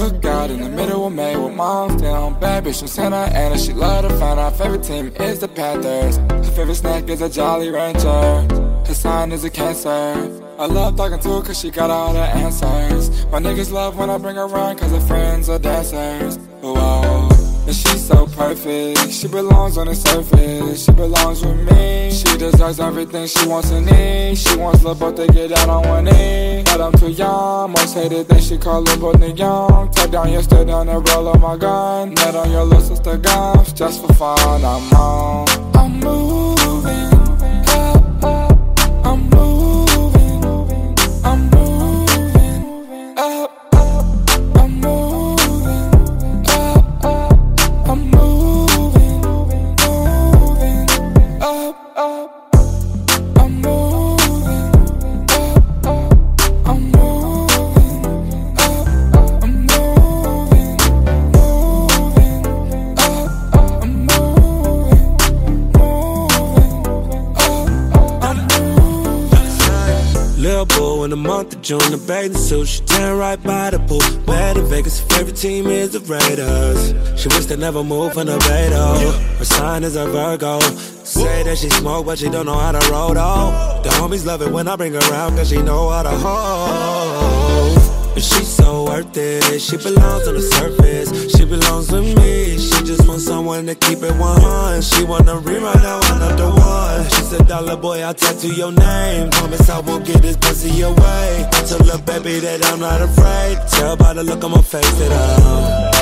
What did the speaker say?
Cookout in the middle of May with moms down. Bad bitch from Santa Ana, she love to find Our favorite team is the Panthers. Her favorite snack is a Jolly Rancher. Her sign is a Cancer. I love talking to her cause she got all the answers. My niggas love when I bring her around cause her friends are dancers. Oh, Whoa. And she's so perfect. She belongs on the surface. She belongs with me. She deserves everything she wants and needs. She wants love, but they get down on one knee. I'm too young. Most hated that she call but they young. Take down your stare down and roll on my gun. Net on your little sister guns. Just for fun, I'm on. I'm moving. Lil' boo in the month of June, the bathing suit. She tan right by the pool. Bad in Vegas, her favorite team is the Raiders. She wish they never move from the Beto. Her sign is a Virgo. Say that she smoke, but she don't know how to roll though. The homies love it when I bring her around, cause she know how to hold. And she's so worth it. She belongs on the surface. She belongs with me. She just wants someone to keep it 100. She wanna rewrite now one. Dollar boy, I'll tattoo your name. Promise I won't get this pussy away. Told her baby that I'm not afraid. Tell by the look on my face that I'm